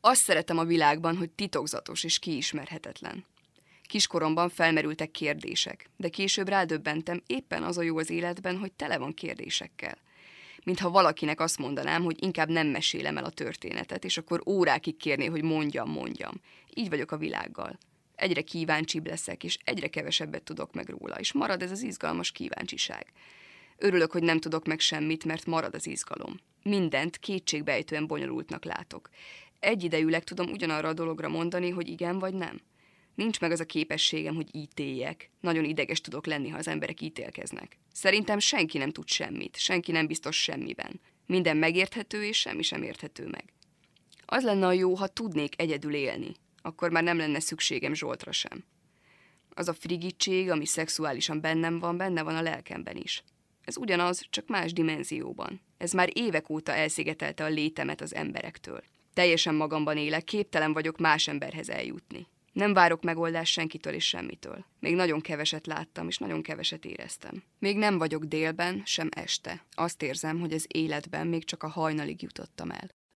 Azt szeretem a világban, hogy titokzatos és kiismerhetetlen. Kiskoromban felmerültek kérdések, de később rádöbbentem, éppen az a jó az életben, hogy tele van kérdésekkel. Mintha valakinek azt mondanám, hogy inkább nem mesélem el a történetet, és akkor órákig kérné, hogy mondjam, mondjam. Így vagyok a világgal. Egyre kíváncsibb leszek, és egyre kevesebbet tudok meg róla, és marad ez az izgalmas kíváncsiság. Örülök, hogy nem tudok meg semmit, mert marad az izgalom. Mindent kétségbejtően bonyolultnak látok. Egyidejűleg tudom ugyanarra a dologra mondani, hogy igen vagy nem. Nincs meg az a képességem, hogy ítéljek. Nagyon ideges tudok lenni, ha az emberek ítélkeznek. Szerintem senki nem tud semmit, senki nem biztos semmiben. Minden megérthető, és semmi sem érthető meg. Az lenne a jó, ha tudnék egyedül élni. Akkor már nem lenne szükségem Zsoltra sem. Az a frigítség, ami szexuálisan bennem van, benne van a lelkemben is. Ez ugyanaz, csak más dimenzióban. Ez már évek óta elszigetelte a létemet az emberektől. Teljesen magamban élek, képtelen vagyok más emberhez eljutni. Nem várok megoldást senkitől és semmitől. Még nagyon keveset láttam, és nagyon keveset éreztem. Még nem vagyok délben, sem este. Azt érzem, hogy az életben még csak a hajnalig jutottam el.